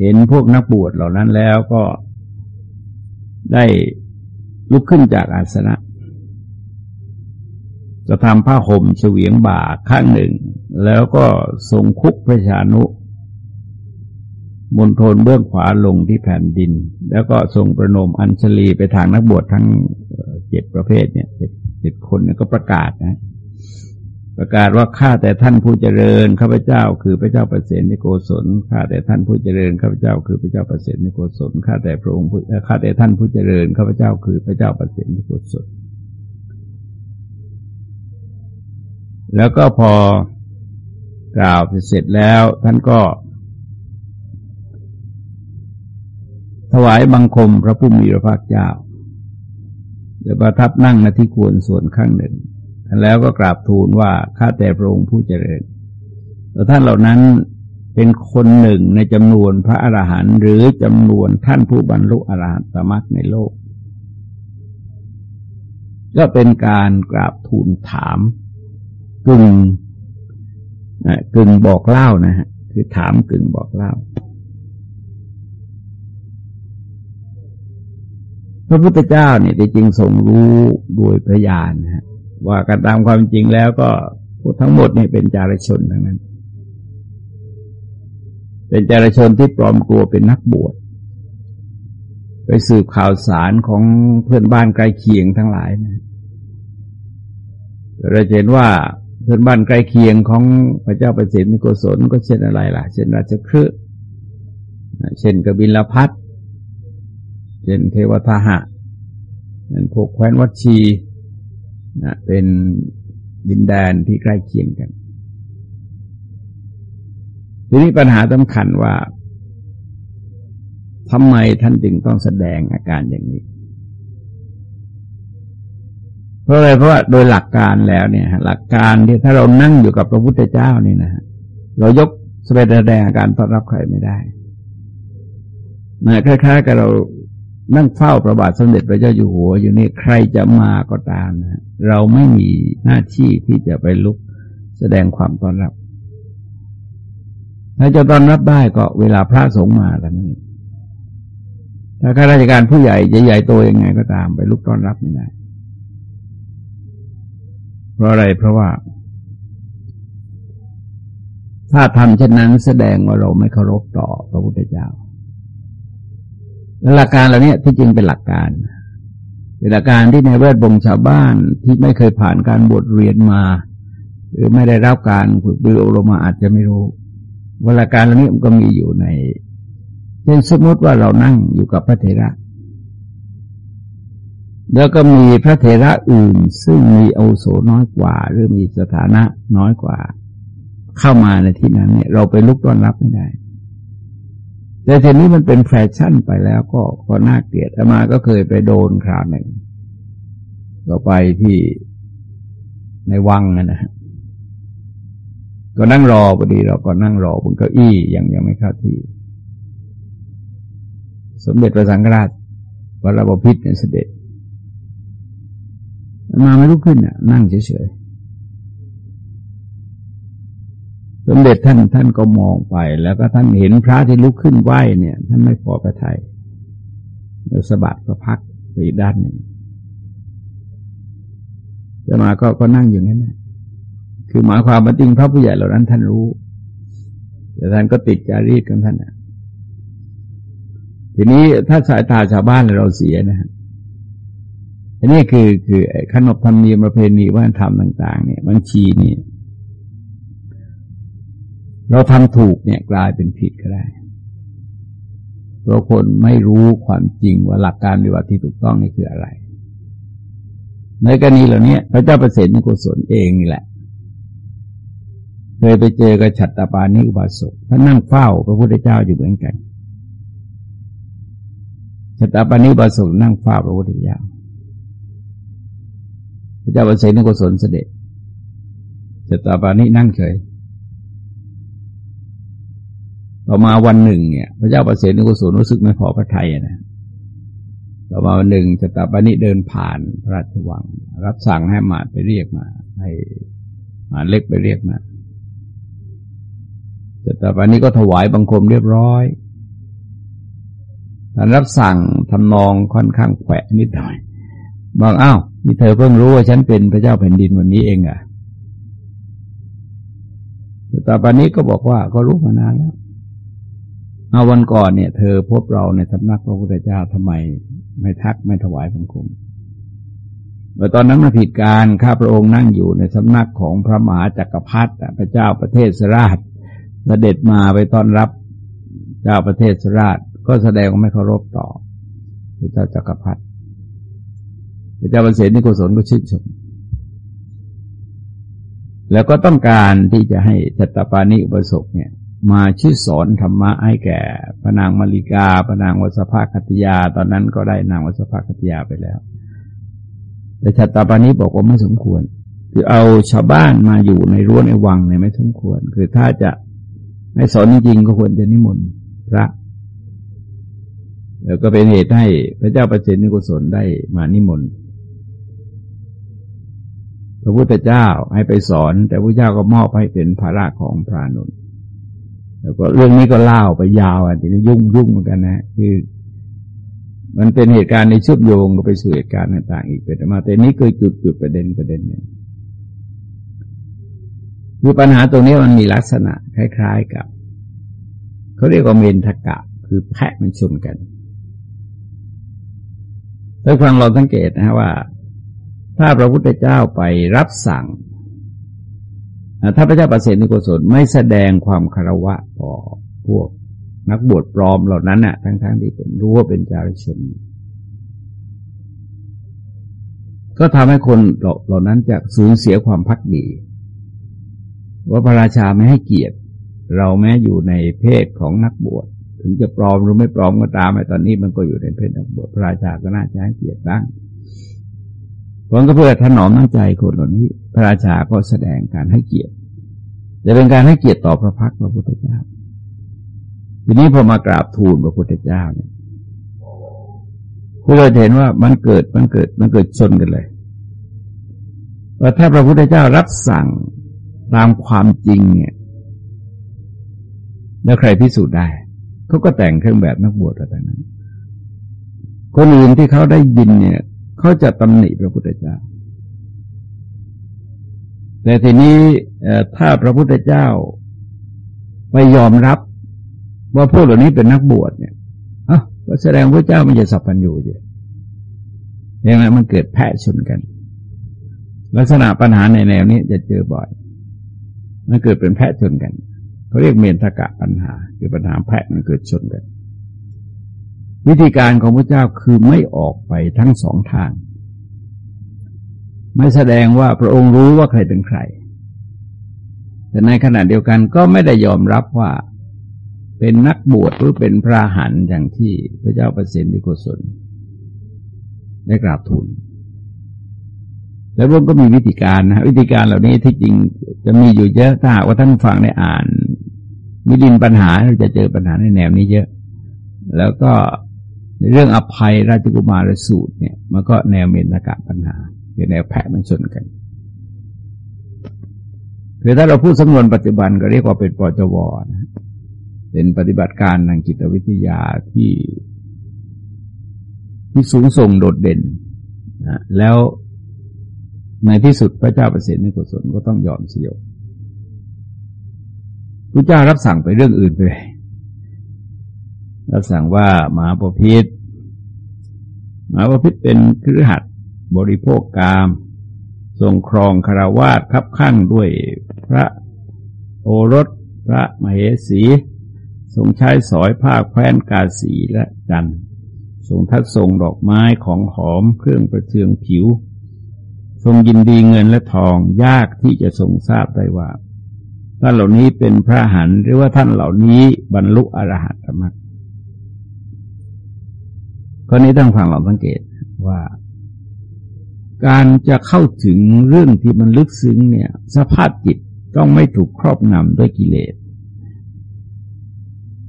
เห็นพวกนักบวชเหล่านั้นแล้วก็ได้ลุกขึ้นจากอาสนะ จะทำผ้าห่มเฉวียงบ่าข้างหนึ่ง แล้วก็ทรงคุกพระชานุมณฑลเบื้องขวาลงที่แผ่นดิน แล้วก็ทรงประนมอัญชลีไปทางนักบวชทั้งเจ็ดประเภทเนี่ยเจ็ดคนนี่ยก็ประกาศนะ ประกาศว่าข้าแต่ท่านผู้เจริญข้าพเจ้า คือพระเจ้าประเสฐในโกศลข้าแต่ท่านผู้เจริญข้าพเจ้า คือพระเจ้าประเสฐในโกศลข้าแต่พระองค์ข้าแต่ท่านผู้เจริญข้าพเจ้า คือพระเจ้าประเสฐในโกศลแล้วก็พอกล่าวเสร็จแล้วท่านก็ ถวายบังคมพระผู้มีพระภาคเจ้าเดี๋ยวประทับนั่งณที่ควรส่วนข้างหนึ่ง แล้วก็กราบทูลว่าข้าแต่พระองค์ผู้เจริญแต่ท่านเหล่านั้นเป็นคนหนึ่งในจำนวนพระอรหันต์หรือจำนวนท่านผู้บรรลุอรหันตมรรคในโลก ก็เป็นการกราบทูลถามกึ่งกึ่งบอกเล่านะฮะคือถามกึ่งบอกเล่า พระพุทธเจ้าเนี่ยจริงทรงรู้โดยพระญาณนะฮะ ว่ากันตามความจริงแล้วก็ทั้งหมดนี่เป็นจารชนทั้งนั้น เป็นจารชนที่ปลอมตัวเป็นนักบวชไปสืบข่าวสารของเพื่อนบ้านใกล้เคียงทั้งหลายนะเราเห็นว่าเพื่อนบ้านใกล้เคียงของพระเจ้าประสิทธิ์มิโกศลก็เช่นอะไรล่ะ เช่นราชครืเช่นกบิลพัทเช่นเทวทหะเช่นพวกแคว้นวัชี นะเป็นดินแดนที่ใกล้เคียงกัน ทีนี้ปัญหาสำคัญว่าทำไมท่านจึงต้องแสดงอาการอย่างนี้ เพราะอะไรเพราะว่าโดยหลักการแล้วเนี่ย หลักการที่ถ้าเรานั่งอยู่กับพระพุทธเจ้านี่นะเรายกแสดงอาการต้อนรับใครไม่ได้นะคล้ายๆกับเรา นั่งเฝ้าพระบาทสมเด็จพระเจ้าอยู่หัว อยู่นี่ใครจะมาก็ตามนะเราไม่มีหน้าที่ที่จะไปลุกแสดงความต้อนรับ ถ้าจะต้อนรับได้ก็เวลาพระสงฆ์มาแล้วนั่นถ้าข้าราชการผู้ใหญ่ใหญ่โตยังไงก็ตามไปลุกต้อนรับไม่ได้ เพราะอะไรเพราะว่า ถ้าทำเช่นนั้นแสดงว่าเราไม่เคารพต่อพระพุทธเจ้า หลักการเหล่านี้ที่จริงเป็นหลักการเป็นหลักการที่ในแวดวงชาวบ้านที่ไม่เคยผ่านการบทเรียนมา หรือไม่ได้รับการฝึกบืออบรมมาอาจจะไม่รู้ว่าหลักการเหล่านี้มันก็มีอยู่ในเช่นสมมติว่าเรานั่งอยู่กับพระเถระ แล้วก็มีพระเถระอื่น ซึ่งมีอาโสน้อยกว่า หรือมีสถานะน้อยกว่า เข้ามาในที่นั้นเนี่ย เราไปลุกต้อนรับไม่ได้ แต่ทีนี้มันเป็นแฟชั่นไปแล้วก็ก็น่าเกลียดอามาก็เคยไปโดนคราวหนึ่งเราไปที่ในวังนะฮะก็นั่งรอพอดีเราก็นั่งรอบนเก้าอี้ยังยังไม่เข้าที่ สมเด็จพระสังฆราชวรบพิษเนี่ยเสด็จมาไม่ลุกขึ้นอะ นั่งเฉย สมเด็จท่านท่านก็มองไป แล้วก็ท่านเห็นพระที่ลุกขึ้นไหวเนี่ย ท่านไม่พอพระทัยแล้วสะบัดก็พักไปอีกด้านหนึ่งแต่มาก็ก็นั่งอยู่งั้นนะคือหมายความว่าจริงพระผู้ใหญ่เหล่านั้นท่านรู้ แต่ท่านก็ติดจารีตของท่านนะทีนี้ถ้าสายตาชาวบ้านเราเสียนะฮะอันนี้คือคือขนบธรรมเนียมประเพณีวัฒนธรรมต่าง ๆ เนี่ยบางชีนี่ เราทำถูกเนี่ยกลายเป็นผิดก็ได้ เพราะคนไม่รู้ความจริงว่าหลักการปฏิบัติที่ถูกต้องนี่คืออะไร ในกรณีเหล่านี้พระเจ้าประเสริฐนิโกศลเองนี่แหละ เคยไปเจอกับฉัตตาปานิอุบาสกท่านนั่งเฝ้าพระพุทธเจ้าอยู่เหมือนกันฉัตตาปานิอุบาสกนั่งเฝ้าพระพุทธเจ้าพระเจ้าประเสริฐนิโกศลเสด็จฉัตตาปานินั่งเฉย ต่อมาวันหนึ่งเนี่ย พระเจ้าประเสริฐนุกุศลรู้สึกไม่พอพระทัยนะต่อมาวันหนึ่งจตาปานิเดินผ่านพระราชวัง รับสั่งให้มาไปเรียกมา ให้มาเล็กไปเรียกมาจตาปานิก็ถวายบังคมเรียบร้อยท่านรับสั่งทำนองค่อนข้างแขวะนิดหน่อยบอกอ้าวนี่เธอเพิ่งรู้ว่าฉันเป็นพระเจ้าแผ่นดินวันนี้เองอะ่ะจตาปานิก็บอกว่าก็รู้มานานแล้ว เอาวันก่อนเนี่ย เธอพบเราในสำนักพระพุทธเจ้าทำไม ไม่ทักไม่ถวายบังคมเมื่อตอนนั้นมาผิดการข้าพระองค์นั่งอยู่ในสำนักของพระมหาจักรพรรดิพระเจ้าประเทศสราชเสด็จมาไปต้อนรับเจ้าประเทศสราช ก็แสดงว่าไม่เคารพต่อ พระเจ้าจักรพรรดิพระเจ้าประเสริฐนิโกศลก็ชื่นชมแล้วก็ต้องการที่จะให้จัตตปานิอุปสกเนี่ย มาชื่อสอนธรรมะให้แก่พระนางมาริกาพระนางวสภาคติยา ตอนนั้นก็ได้นางวสภาคติยาไปแล้ว แต่จัตตปานิบอกว่าไม่สมควร คือเอาชาวบ้านมาอยู่ในรั้วในวังเนี่ยไม่สมควร คือถ้าจะให้สอนจริงๆก็ควรจะนิมนต์พระแล้วก็เป็นเหตุให้พระเจ้าประเสริฐนิโกศลได้มานิมนต์พระพุทธเจ้าให้ไปสอน แต่พระเจ้าก็มอบให้เป็นภาระของพระนุน แล้วก็เรื่องนี้ก็เล่าไปยาวอะทีนี้ยุ่งยุ่งเหมือนกันนะ คือ มันเป็นเหตุการณ์ในชุดโยงก็ไปสู่เหตุการณ์ต่าง ๆ อีกเป็นมา แต่นี้คือจุดจุดประเด็นประเด็นเนี่ยคือปัญหาตรงนี้มันมีลักษณะคล้าย ๆกับเขาเรียกว่าเมนทกะ คือแพะมันชนกันถ้าฟังเราสังเกตนะว่า ถ้าพระพุทธเจ้าไปรับสั่ง ถ้าพระเจ้าประเสริฐนิโกศลไม่แสดงความคารวะต่อพวกนักบวชปลอมเหล่านั้นน่ะ ทั้งๆทที่เป็นรู้ว่าเป็นจาริชน ก็ทำให้คนเหล่านั้นจะสูญเสียความพักดี ว่าพระราชาไม่ให้เกียรติ เราแม้อยู่ในเพศของนักบวชถึงจะปลอมหรือไม่ปลอมก็ตามไอ้ตอนนี้มันก็อยู่ในเพศนักบวชพระราชาก็น่าจะให้เกียรติบ้าง ผลก็เพื่อถนอมน้ำใจคนเหล่านี้ พระราชาก็แสดงการให้เกียรติ จะเป็นการให้เกียรติต่อพระพักพระพุทธเจ้า ทีนี้พอมากราบทูลพระพุทธเจ้าเนี่ยพวกเราเห็นว่ามันเกิดมันเกิดมันเกิดชนกันเลยว่าถ้าพระพุทธเจ้ารับสั่งตามความจริงเนี่ยแล้วใครพิสูจน์ได้เขาก็แต่งเครื่องแบบนักบวชอะไรนั้น คนอื่นที่เขาได้ยินเนี่ย เขาจะตำหนิพระพุทธเจ้า แต่ทีนี้ถ้าพระพุทธเจ้าไม่ยอมรับว่าพวกเหล่านี้เป็นนักบวชเนี่ยอะก็แสดงพระเจ้าไม่จะสัพพัญญูสิยังไงมันเกิดแพะชนกัน ลักษณะปัญหาในแนวนี้จะเจอบ่อย มันเกิดเป็นแพะชนกัน เขาเรียกเมนทกะปัญหา คือปัญหาแพะมันเกิดชนกัน วิธีการของพระเจ้าคือไม่ออกไปทั้งสองทาง ไม่แสดงว่าพระองค์รู้ว่าใครเป็นใคร แต่ในขณะเดียวกันก็ไม่ได้ยอมรับว่าเป็นนักบวชหรือเป็นพระหันอย่างที่พระเจ้าประสิทธิโกศลได้กราบทูลแล้วพระองค์ก็มีวิธีการนะวิธีการเหล่านี้ที่จริงจะมีอยู่เยอะถ้าหากว่าท่านฟังในอ่านมิดินปัญหาเราจะเจอปัญหาในแนวนี้เยอะ แล้วก็ เรื่องอภัยราชกุมารสูตรเนี่ย มันก็แนวเมนกะปัญหาคือแนวแพะมันชนกันคือถ้าเราพูดสำนวนปัจจุบันก็เรียกว่าเป็นปจวนะเป็นปฏิบัติการทางจิตวิทยาที่ที่สูงส่งโดดเด่นนะแล้วในที่สุดพระเจ้าประสิทธิ์ในกุศลก็ต้องยอมสยบพระเจ้ารับสั่งไปเรื่องอื่นไป รับสั่งว่าหมาปพิษหมาปพิษเป็นครือหัดบริโภคกาม ทรงครองคารวาสคับขั้งด้วยพระโอรสพระมเหสี ทรงใช้สอยผ้าแคว้นกาสีและจันทรงทัดทรงดอกไม้ของหอมเครื่องประเทืองผิว ทรงยินดีเงินและทองยากที่จะทรงทราบได้ว่าท่านเหล่านี้เป็นพระหันหรือว่าท่านเหล่านี้บรรลุอรหัตธรรม ข้อนี้ต้งฟังเราสังเกตว่า การจะเข้าถึงเรื่องที่มันลึกซึ้งเนี่ย สภาพจิตต้องไม่ถูกครอบงำด้วยกิเลส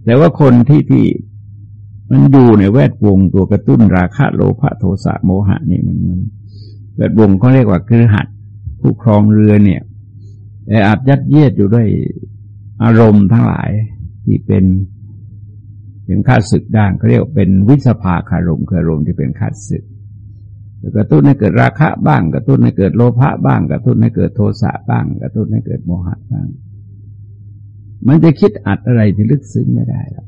แต่ว่าคนที่ที่มันอยู่ในแวดวงตัวกระตุ้นราคะโลภะโทสะโมหะนี่มันมันแวดวงเขาเรียกว่าคือหัดผู้ครองเรือเนี่ยแต่อาจยัดเยียดอยู่ด้วยอารมณ์ทั้งหลายที่เป็น เป็นข้าศึกด้านเขาเรียกเป็นวิสภาคารมคารมที่เป็นข้าศึกกระตุ้นให้เกิดราคะบ้าง กระตุ้นให้เกิดโลภะบ้าง กระตุ้นให้เกิดโทสะบ้าง กระตุ้นให้เกิดโมหะบ้าง มันจะคิดอัดอะไรที่ลึกซึ้งไม่ได้หรอก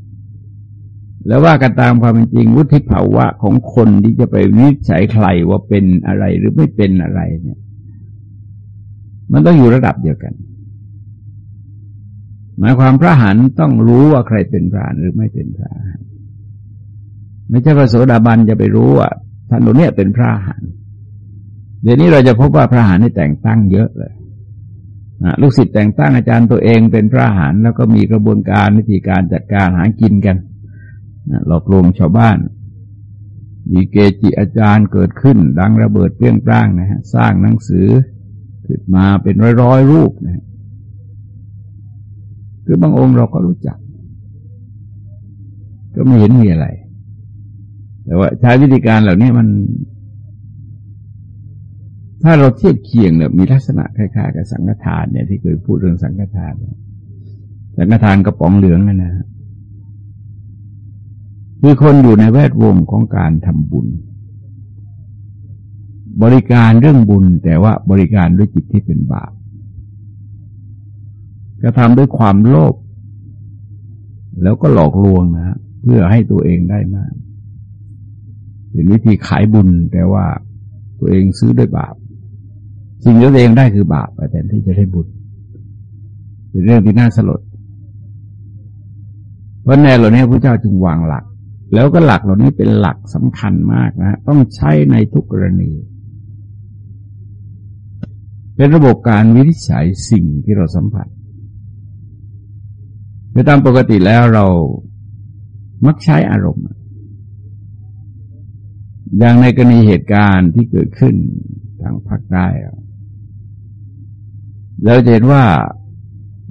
แล้วว่ากันตามความเป็นจริงวุฒิภาวะของคนที่จะไปวิจัยใครว่าเป็นอะไรหรือไม่เป็นอะไรเนี่ย มันต้องอยู่ระดับเดียวกัน หมายความพระหันต้องรู้ว่าใครเป็นพระหรือไม่เป็นพระหันไม่ใช่พระโสดาบันจะไปรู้ว่าท่านตัวเนี้ยเป็นพระหันเดี๋ยวนี้เราจะพบว่าพระหันนี่แต่งตั้งเยอะเลยลูกศิษย์แต่งตั้งอาจารย์ตัวเองเป็นพระหันแล้วก็มีกระบวนการวิธีการจัดการหากินกันหลอกลวงชาวบ้าน มีเกจิอาจารย์เกิดขึ้น ดังระเบิดเปรี้ยงปร้างนะฮะสร้างหนังสือขึ้นมาเป็นร้อยๆรูปนะฮะ คือบางองค์เราก็รู้จัก ก็ไม่เห็นมีอะไร แต่ว่าใช้วิธีการเหล่านี้มัน ถ้าเราเทียบเคียงเนี่ยมีลักษณะคล้ายๆกับสังฆทานเนี่ยที่เคยพูดเรื่องสังฆทานสังฆทานกระป๋องเหลืองนะฮะคือคนอยู่ในแวดวงของการทำบุญ บริการเรื่องบุญแต่ว่าบริการด้วยจิตที่เป็นบาป กระทำด้วยความโลภแล้วก็หลอกลวงนะเพื่อให้ตัวเองได้มากเป็นวิธีขายบุญแต่ว่าตัวเองซื้อด้วยบาป สิ่งที่ตัวเองได้คือบาปแต่ที่จะได้บุญเป็นเรื่องที่น่าสลดเพราะแนวเหล่านี้พระเจ้าจึงวางหลัก แล้วก็หลักเหล่านี้เป็นหลักสำคัญมากนะต้องใช้ในทุกกรณี เป็นระบบการวินิจฉัยสิ่งที่เราสัมผัส โดยตามปกติแล้วเรามักใช้อารมณ์ อย่างในกรณีเหตุการณ์ที่เกิดขึ้นทางภาคใต้เราเห็นว่า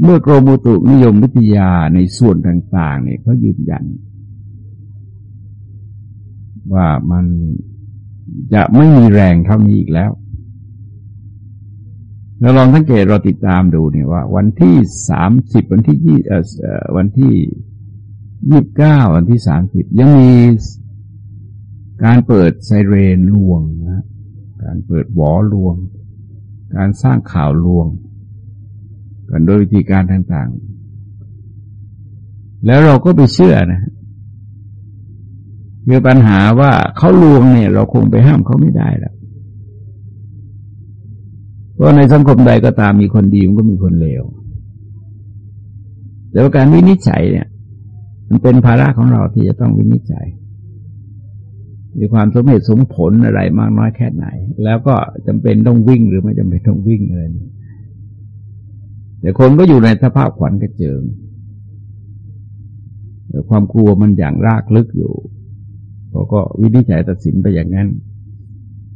เมื่อกรมอุตุนิยมวิทยาในส่วนต่างๆเนี่ยเขายืนยัน ว่ามันจะไม่มีแรงเท่านี้อีกแล้ว เราลองสังเกตเราติดตามดูเนี่ยว่า วันที่สามสิบวันที่ยี่เอ่อวันที่ยี่บเก้าวันที่สามสิบยังมีการเปิดไซเรนลวงนะการเปิดหวอลวง การสร้างข่าวลวง กันโดยวิธีการต่างๆ แล้วเราก็ไปเชื่อนะคือปัญหาว่าเขาลวงเนี่ย เราคงไปห้ามเขาไม่ได้แล้ว เพราะในสังคมใดก็ตามมีคนดีมันก็มีคนเลวแต่ว่าการวินิจฉัยเนี่ย มันเป็นภาระของเราที่จะต้องวินิจฉัย มีความสมเหตุสมผลอะไรมากน้อยแค่ไหน แล้วก็จำเป็นต้องวิ่งหรือไม่จำเป็นต้องวิ่งอะไรแต่คนก็อยู่ในสภาพขวัญกระเจิงความกลัวมันอย่างรากลึกอยู่เขาก็วินิจฉัยตัดสินไปอย่างนั้น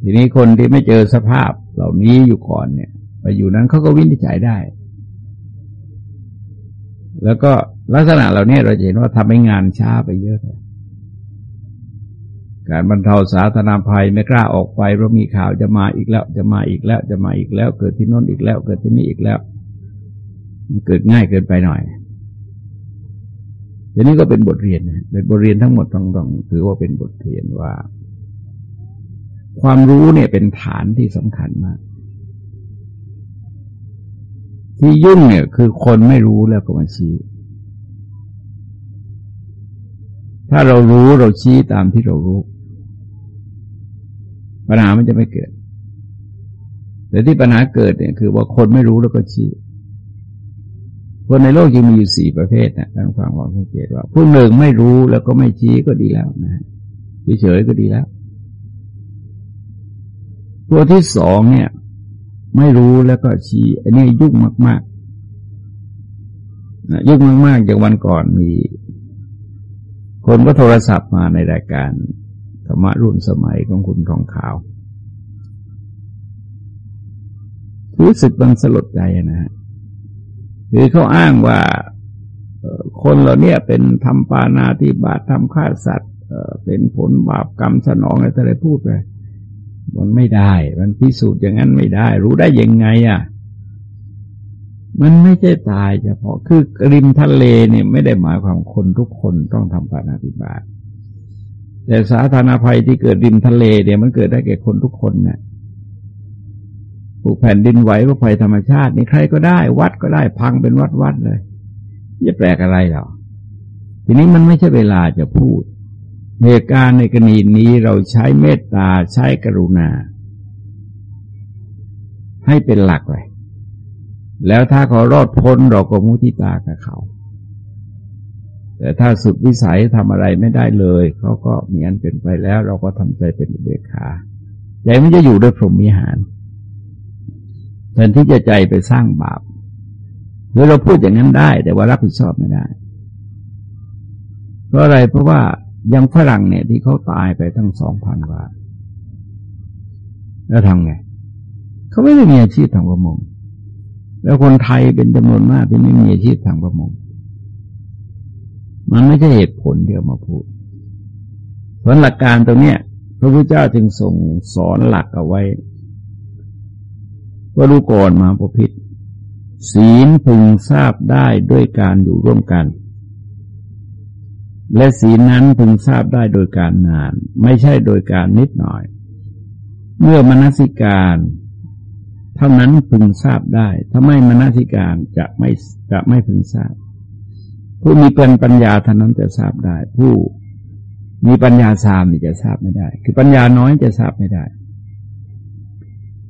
ทีนี้คนที่ไม่เจอสภาพเหล่านี้อยู่ก่อนเนี่ยไปอยู่นั้นเขาก็วินิจฉัยได้ แล้วก็ลักษณะเหล่านี้เราเห็นว่าทำให้งานช้าไปเยอะเลยการบรรเทาสาธารณภัยไม่กล้าออกไปเพราะมีข่าวจะมาอีกแล้ว จะมาอีกแล้ว จะมาอีกแล้ว เกิดที่โน้นอีกแล้ว เกิดที่นี่อีกแล้ว มันเกิดง่ายเกินไปหน่อยทีนี้ก็เป็นบทเรียนเป็นบทเรียนทั้งหมดต้องต้องถือว่าเป็นบทเรียนว่า ความรู้เนี่ยเป็นฐานที่สำคัญมาก ที่ยุ่งเนี่ยคือคนไม่รู้แล้วก็มาชี้ ถ้าเรารู้เราชี้ตามที่เรารู้ ปัญหามันจะไม่เกิด แต่ที่ปัญหาเกิดเนี่ยคือว่าคนไม่รู้แล้วก็ชี้คนในโลกยังมีอยู่สี่ประเภทนะท่านฟังบอกสังเกตว่าผู้หนึ่งไม่รู้แล้วก็ไม่ชี้ก็ดีแล้วนะเฉยๆก็ดีแล้ว ตัวที่สองเนี่ย ไม่รู้แล้วก็ชี้อันนี้ยุ่งมากๆนะยุ่งมากๆอย่างวันก่อนมี คนก็โทรศัพท์มาในรายการธรรมะรุ่นสมัยของคุณทองขาว รู้สึกบังสลดใจนะฮะคือเขาอ้างว่าคนเหล่านี้เป็นทำปานาธิบาตทำฆ่าสัตว์เป็นผลบาปกรรมสนองอะไรอะไรพูดไป มันไม่ได้ มันพิสูจน์อย่างนั้นไม่ได้ รู้ได้ยังไงอะ มันไม่ใช่ตายเฉพาะ คือริมทะเลเนี่ยไม่ได้หมายความคนทุกคนต้องทำปานาธิบาตแต่สาธารณภัยที่เกิดริมทะเลเนี่ยมันเกิดได้แก่คนทุกคนเนี่ยถูกแผ่นดินไหวก็ภัยธรรมชาติ นี่ใครก็ได้ วัดก็ได้พังเป็นวัดวัดเลยจะแปลกอะไรหรอทีนี้มันไม่ใช่เวลาจะพูด เหตุการณ์ในกรณีนี้เราใช้เมตตาใช้กรุณา ให้เป็นหลักเลย แล้วถ้าเขารอดพ้นเราก็มุทิตากับเขา แต่ถ้าสุดวิสัยทำอะไรไม่ได้เลย เขาก็มีอันเป็นไปแล้ว เราก็ทำใจเป็นเบกขาใจมันจะอยู่ด้วยพรหมิหารแทนที่จะใจไปสร้างบาปหรือเราพูดอย่างนั้นได้ แต่ว่ารับผิดชอบไม่ได้ เพราะอะไรเพราะว่า ยังฝรั่งเนี่ยที่เขาตายไปทั้งสองพันกว่าแล้วทำไงเขาไม่ได้มีอาชีพทางประมง แล้วคนไทยเป็นจำนวนมากที่ไม่มีอาชีพทางประมง มันไม่ใช่เหตุผลเดียวมาพูด เพราะหลักการตรงเนี้ยพระพุทธเจ้าจึงส่งสอนหลักเอาไว้ ว่ารู้ก่อนมาประพิษศีลพึงทราบได้ด้วยการอยู่ร่วมกัน และศีลนั้นพึงทราบได้โดยการนาน ไม่ใช่โดยการนิดหน่อย เมื่อมนสิการเท่านั้นพึงทราบได้ ถ้าไม่มนสิการจะไม่จะไม่พึงทราบ ผู้มีเป็นปัญญาเท่านั้นจะทราบได้ ผู้มีปัญญาสามจะทราบไม่ได้ คือปัญญาน้อยจะทราบไม่ได้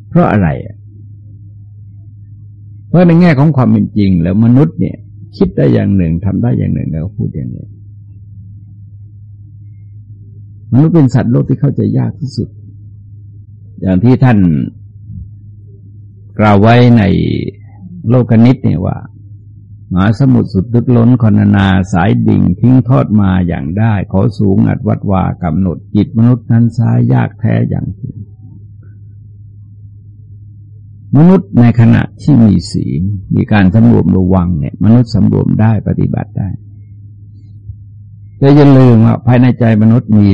เพราะอะไร เพราะในแง่ของความเป็นจริง แล้วมนุษย์เนี่ย คิดได้อย่างหนึ่งทำได้อย่างหนึ่งแล้วพูดอย่างหนึ่ง มนุษย์เป็นสัตว์โลกที่เข้าใจยากที่สุด อย่างที่ท่านกล่าวไว้ในโลกนิตเนี่ยว่ามหาสมุทรสุดลึกล้นคอนนาสายดิ่งทิ้งทอดมาอย่างได้ ขอสูงอัดวัดวากำหนดจิตมนุษย์นั้นซ้ายยากแท้อย่างจริงมนุษย์ในขณะที่มีศีลมีการสำรวมระวังเนี่ย มนุษย์สำรวมได้ปฏิบัติได้ แต่อย่าลืมว่าภายในใจมนุษย์มี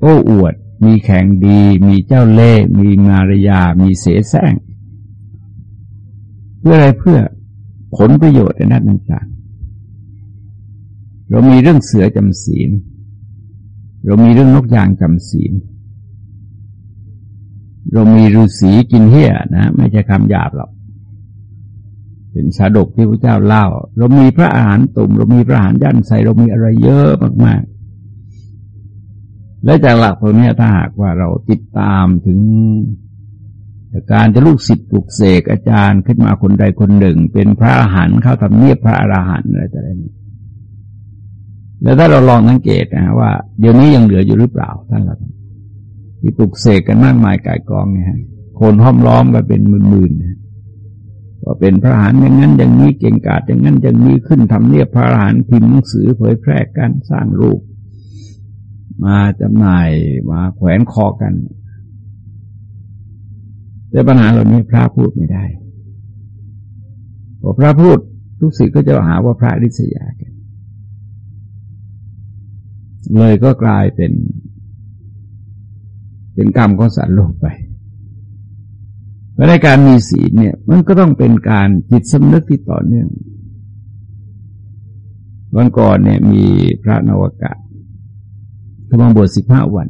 โอ้อวด มีแข่งดี มีเจ้าเล่ห์มีมารยา มีเสแสร้งเพื่ออะไรเพื่อผลประโยชน์ในด้านต่างๆ เรามีเรื่องเสือจำศีล เรามีเรื่องนกยางจำศีล เรามีฤาษีกินเหี้ยนะ ไม่ใช่คำหยาบหรอก เป็นสาดกที่พระเจ้าเล่า เรามีพระอาหารตุ่มเรามีพระอาหารยันใส่เรามีอะไรเยอะมาก ๆ และจากหลักตรงนี้ถ้าหากว่าเราติดตามถึงการจะลูกศิษย์ปลุกเสกอาจารย์ขึ้นมาคนใดคนหนึ่ง เป็นพระอาหารเข้าทำเนียบพระอราหันต์อะไรต่างๆแล้วถ้าเราลองสังเกตนะว่าเดี๋ยวนี้ยังเหลืออยู่หรือเปล่าท่านเราที่ปลุกเสกกันมากมายกายกองเนี่ยคนห้อมล้อมกันเป็นหมื่นๆ ว่าเป็นพระหานอย่างนั้นอย่างนี้เก่งกาจอย่างนั้นอย่างนี้ขึ้นทำเนียบพระหานพิมพ์หนังสือเผยแพร่กันสร้างรูป มาจำหน่ายมาแขวนคอกัน แต่ปัญหาเหล่านี้พระพูดไม่ได้พอพระพูดทุกสิ่งก็จะหาว่าพระริษยากัน เลยก็กลายเป็น เป็นกรรมของสัตว์โลกไป ในการมีศีลเนี่ยมันก็ต้องเป็นการจิตสำนึกที่ต่อเนื่อง วันก่อนเนี่ยมีพระนวกะทำงบวชสิบห้าวัน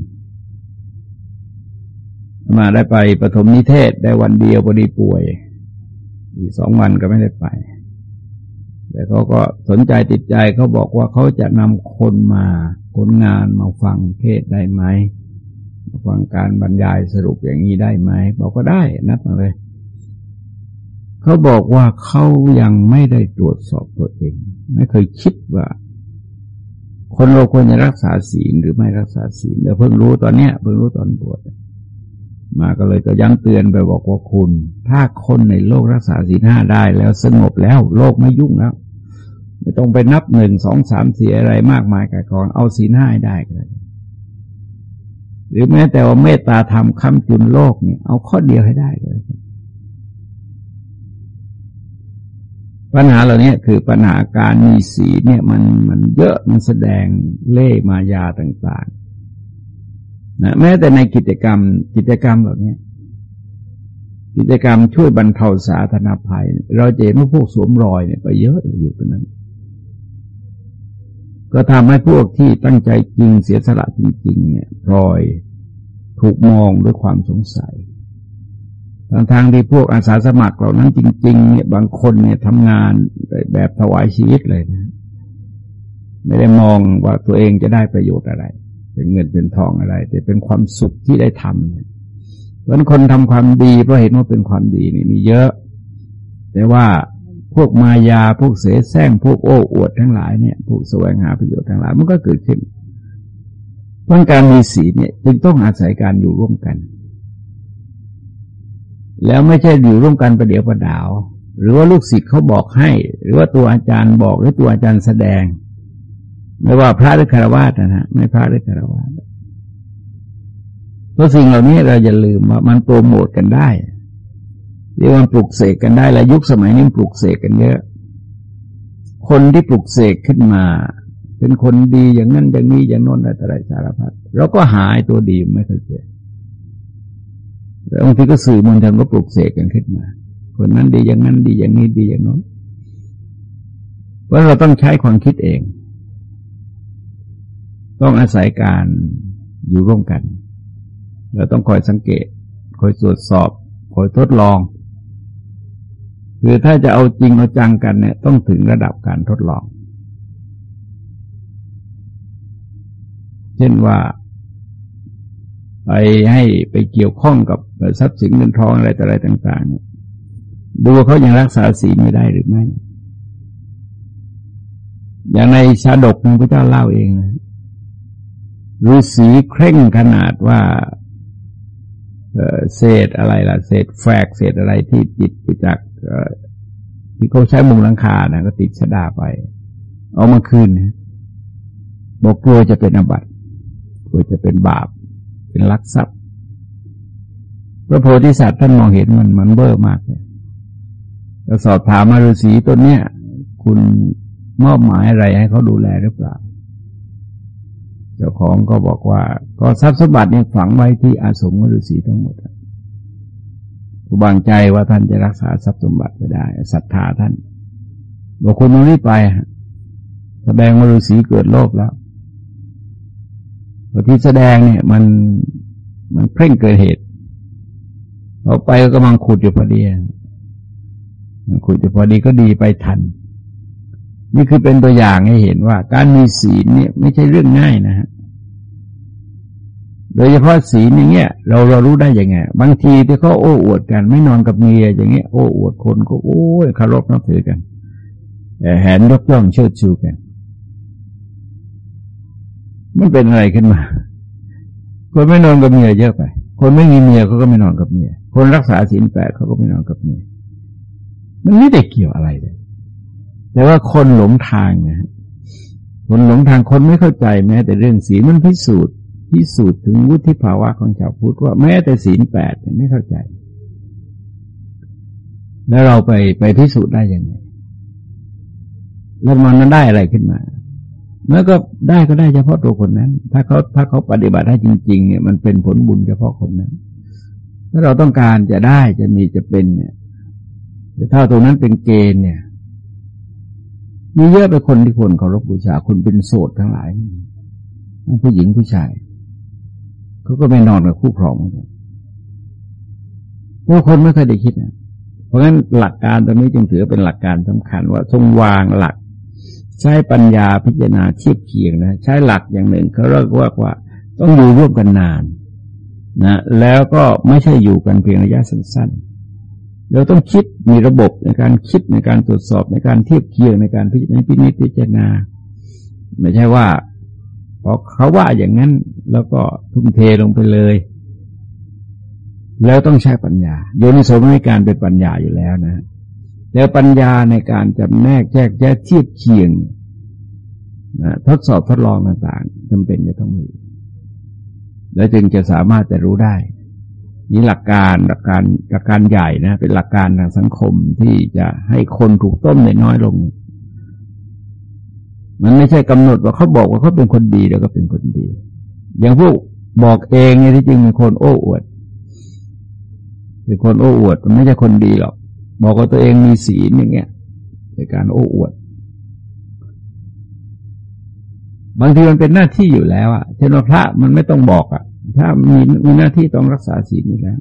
มาได้ไปปฐมนิเทศได้วันเดียวพอดีป่วย อีกสองวันก็ไม่ได้ไป แต่เขาก็สนใจติดใจเขาบอกว่าเขาจะนำคนมาคนงานมาฟังเทศได้ไหม ฟังการบรรยายสรุปอย่างนี้ได้ไหมบอกก็ได้นัดมาเลย เขาบอกว่าเขายังไม่ได้ตรวจสอบตัวเอง ไม่เคยคิดว่า คนเราควรจะรักษาศีลหรือไม่รักษาศีลเดี๋ยวเพิ่งรู้ตอนเนี้ยเพิ่งรู้ตอนบวชมาก็เลยก็ย้ำเตือนไปบอกว่าคุณ ถ้าคนในโลกรักษาศีลห้าได้แล้วสงบแล้ว โลกไม่ยุ่งแล้วไม่ต้องไปนับหนึ่งสองสามสี่อะไรมากมายกับกองเอาศีลห้าได้ก็ได้ หรือแม้แต่ว่าเมตตาธรรมคำจุนโลกเนี่ย เอาข้อเดียวให้ได้เลยปัญหาเหล่านี้คือปัญหาการมีสีเนี่ยมันมันเยอะมันแสดงเล่มายาต่างๆนะแม้แต่ในกิจกรรมกิจกรรมเหล่านี้กิจกรรมช่วยบรรเทาสาธารณภัย เราจะเห็นว่าพวกสวมรอยเนี่ยไปเยอะอยู่ตรงนั้น ก็ทำให้พวกที่ตั้งใจจริงเสียสละจริงๆเนี่ยพลอยถูกมองด้วยความสงสัยทางทางที่พวกอาสาสมัครเหล่านั้นจริง ๆ เนี่ยบางคนเนี่ยทำงานแบบถวายชีวิตเลยนะ ไม่ได้มองว่าตัวเองจะได้ประโยชน์อะไร เป็นเงินเป็นทองอะไร แต่เป็นความสุขที่ได้ทำเพราะคนทำความดีเพราะเห็นว่าเป็นความดีนี่มีเยอะ แต่ว่า พวกมายาพวกเสแสร้งพวกโอ้อวดทั้งหลายเนี่ยพวกแสวงหาประโยชน์ทั้งหลายมันก็เกิดขึ้นเพราะการมีศีลเนี่ยจึงต้องอาศัยการอยู่ร่วมกัน แล้วไม่ใช่อยู่ร่วมกันประเดี๋ยวประดาว หรือว่าลูกศิษย์เขาบอกให้ หรือว่าตัวอาจารย์บอกหรือตัวอาจารย์แสดง ไม่ว่าพระหรือคารวะนะฮะไม่พระหรือคารวะเพราะสิ่งเหล่านี้เราอย่าลืมว่ามันโปรโมทกันได้ เรียกว่าปลุกเสกกันได้และยุคสมัยนี้ปลุกเสกกันเยอะ คนที่ปลุกเสกขึ้นมา เป็นคนดีอย่างนั้นอย่างนี้อย่างโน้นอะไรสารพัดเราก็หายตัวดีไม่เคยเจอบางทีก็สื่อมวลชนก็ปลุกเสกกันขึ้นมา คนนั้นดีอย่างนั้นดีอย่างนี้ดีอย่างโน้นเพราะเราต้องใช้ความคิดเอง ต้องอาศัยการอยู่ร่วมกัน เราต้องคอยสังเกต คอยตรวจสอบ คอยทดลอง คือถ้าจะเอาจริงเอาจังกันเนี่ย ต้องถึงระดับการทดลอง เช่นว่า ไปให้ไปเกี่ยวข้องกับทรัพย์สินเงินทองอะไรต่ออะไรต่าง ๆ เนี่ยดูเขายังรักษาศีลไม่ได้หรือไม่ อย่างในชาดกพระเจ้าเล่าเองนะฤาษีเคร่งขนาดว่าเศษอะไรล่ะ เศษแฝกเศษอะไรที่ติดไปจาก ที่เขาใช้มุงหลังคานะก็ติดชดาไป เอามาคืนนะบอกกลัวจะเป็นอบัติกลัวจะเป็นบาป เป็นลักทรัพย์ พระโพธิสัตว์ท่านมองเห็นมันมันเบ้อมากเลยก็สอบถามมาฤาษีตัวเนี้ยคุณมอบหมายอะไรให้เขาดูแลหรือเปล่า เจ้าของก็บอกว่า ก็ทรัพย์สมบัติเนี่ยฝังไว้ที่อาสมฤาษีทั้งหมด วางใจว่าท่านจะรักษาทรัพย์สมบัติไม่ได้ศรัทธาท่านบอกคุณมันรีบไปแสดงว่าฤาษีเกิดโลภแล้วพอที่แสดงเนี่ยมันมันเพ่งเกิดเหตุพอไปก็กำลังขุดอยู่พอดีขุดอยู่พอดีก็ดีไปทัน นี่คือเป็นตัวอย่างให้เห็นว่า การมีศีลเนี่ยไม่ใช่เรื่องง่ายนะฮะ โดยเฉพาะศีลอย่างเงี้ยเราเรารู้ได้ยังไง บางทีที่เขาโอ้อวดกัน ไม่นอนกับเมียอย่างเงี้ยโอ้อวดคนก็โอ้ยคารพนับถือกันแหนยกย่องเชิดชูกัน มันเป็นอะไรขึ้นมา คนไม่นอนกับเมียเยอะไป คนไม่มีเมียเขาก็ไม่นอนกับเมีย คนรักษาศีลแปดเขาก็ไม่นอนกับเมีย มันไม่ได้เกี่ยวอะไรเลย แต่ว่าคนหลงทางนะคนหลงทางคนไม่เข้าใจแม้ แต่เรื่องศีลมันพิสูจน์ พิสูจน์ถึงวุฒิภาวะของชาวพุทธว่าแม้แต่ศีลแปดไม่เข้าใจ แล้วเราไปไปพิสูจน์ได้ยังไงแล้วมันนั้นได้อะไรขึ้นมาเมื่อก็ได้ก็ได้เฉพาะตัวคนนั้น ถ้าเขาถ้าเขาปฏิบัติได้จริง ๆ เนี่ยมันเป็นผลบุญเฉพาะคนนั้น ถ้าเราต้องการจะได้จะมีจะเป็นเนี่ยแต่ถ้าตรงนั้นเป็นเกณฑ์เนี่ย มีเยอะไปคนที่คนเคารพบูชาคนเป็นโสดทั้งหลายทั้งผู้หญิงผู้ชาย เขาก็ไม่นอนกับคู่ครองเหมือนกันพวกคนไม่เคยได้คิดนะเพราะงั้นหลักการตรงนี้จึงถือเป็นหลักการสำคัญว่าทรงวางหลัก ใช้ปัญญาพิจารณาเทียบเคียงนะ ใช้หลักอย่างหนึ่งเขาเรียกว่าว่า ต้องอยู่ร่วมกันนานนะแล้วก็ไม่ใช่อยู่กันเพียงระยะสั้นๆ เราต้องคิดมีระบบในการคิดในการตรวจสอบในการเทียบเคียงในการพิจารณาพิจารณา ไม่ใช่ว่า พอเขาว่าอย่างนั้นแล้วก็ทุ่มเทลงไปเลย แล้วต้องใช้ปัญญา โยนิโสมนการเป็นปัญญาอยู่แล้วนะ แล้วปัญญาในการจำแนกแยกแยะเทียบเคียงนะทดสอบทดลองต่างๆจำเป็นจะต้องมีแล้วจึงจะสามารถจะรู้ได้นี่หลักการหลักการหลักการใหญ่นะ เป็นหลักการทางสังคมที่จะให้คนถูกต้มในน้อยลง มันไม่ใช่กำหนดว่าเขาบอกว่าเขาเป็นคนดีแล้วก็เป็นคนดี อย่างพวกบอกเองเนี่ยที่จริงเป็นคนโอ้อวดเป็นคนโอ้อวด มันไม่ใช่คนดีหรอก บอกว่าตัวเองมีศีลอย่างเงี้ยในการโอ้อวด บางทีมันเป็นหน้าที่อยู่แล้วอะเช่นว่าพระมันไม่ต้องบอกอะถ้ามีมีหน้าที่ต้องรักษาศีลอยู่แล้ว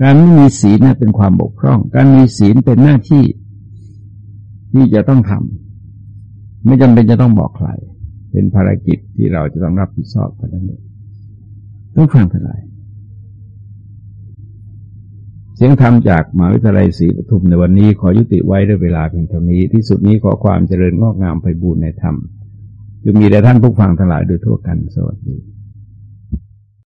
การไม่มีศีลนะเป็นความบกพร่อง การมีศีลเป็นหน้าที่ที่จะต้องทำ ไม่จำเป็นจะต้องบอกใคร เป็นภารกิจที่เราจะต้องรับผิดชอบกันนั้นเองต้องฟังเป็นไร เสียงธรรมจากมหาวิทยาลัยศรีปทุมในวันนี้ขอยุติไว้ด้วยเวลาเพียงเท่านี้ ที่สุดนี้ขอความเจริญงอกงามไปบูรณนธรรมจะมีแด่ท่านผู้ฟังทั้งหลายโดยทั่วกันสวัสดี